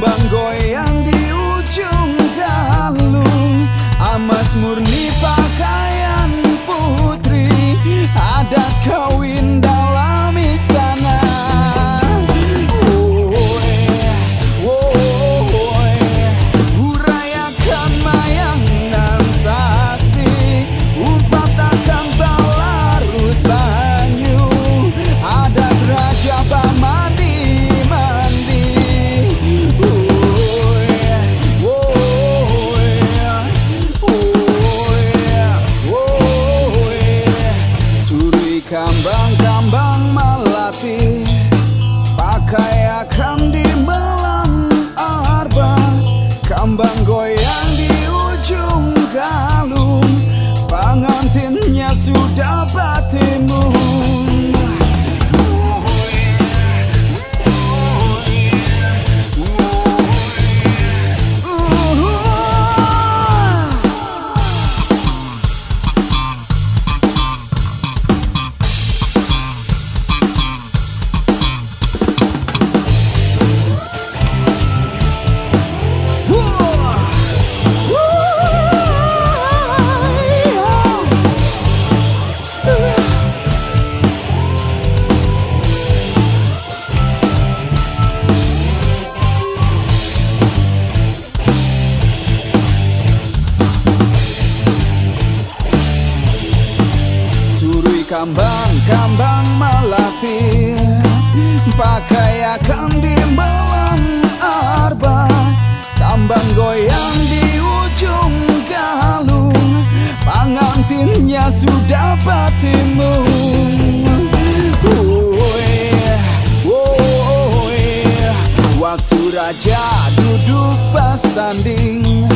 bang kambang-kambang melati Pakai akan di malam arba. Kambang goyang di ujung galung Pengantinnya sudah batimu Woi, woi, Waktu raja duduk bersanding.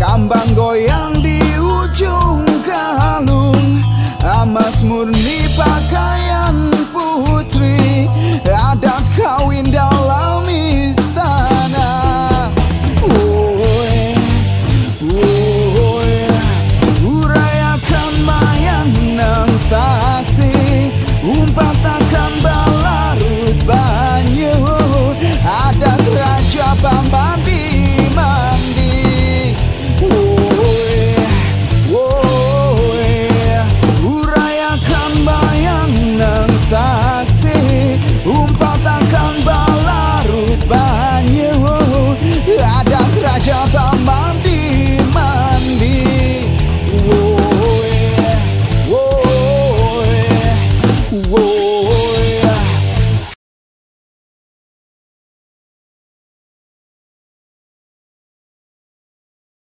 Kambang goyang